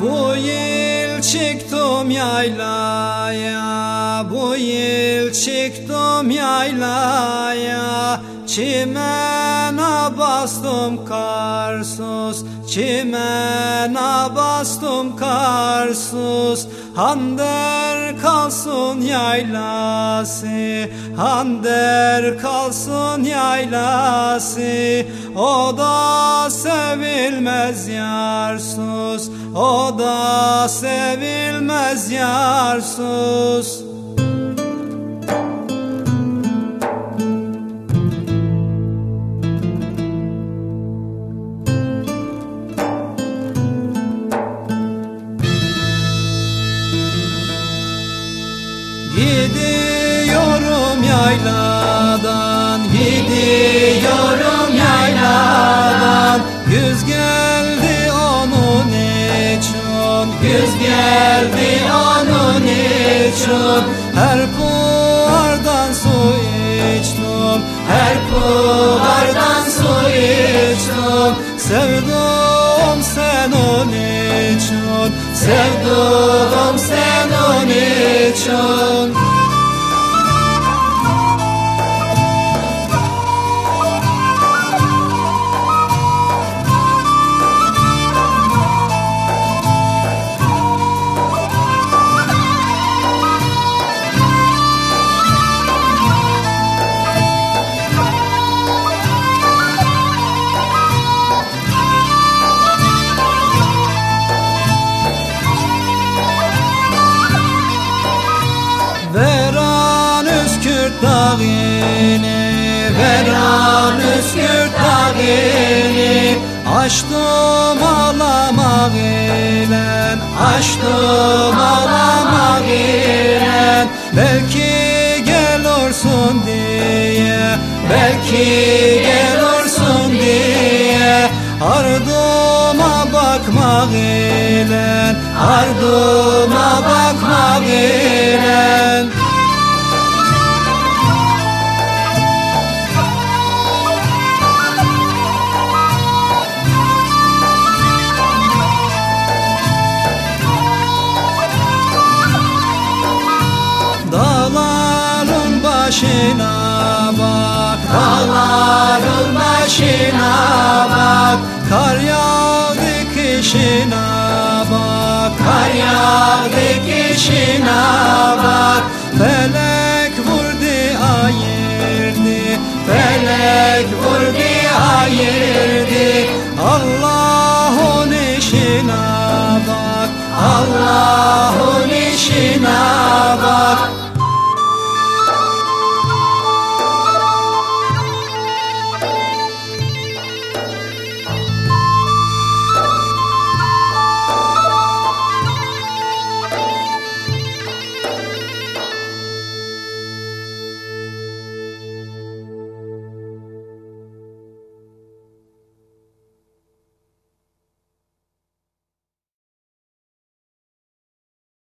Bu yıl çıktım yaylaya Bu yıl çıktım yaylaya. Çimena bastım karsuz Çimena bastım karsuz Hander kalsın yaylası Hander kalsın yaylası. O da sevilmez yarsuz O da sevilmez yarsuz Gidiyorum yayladan için Her puardan su içtim Her puardan su içtim Sevdum sen onun için. Sevdum sen onun için dağını Veran Üskürt dağını Açtım alamak ile Açtım alamak ile Belki gelursun diye Belki gelursun diye Ardıma bakmak ile Ardıma bakmak ile başına bak. Dağların başına bak. Kar yağdı kışına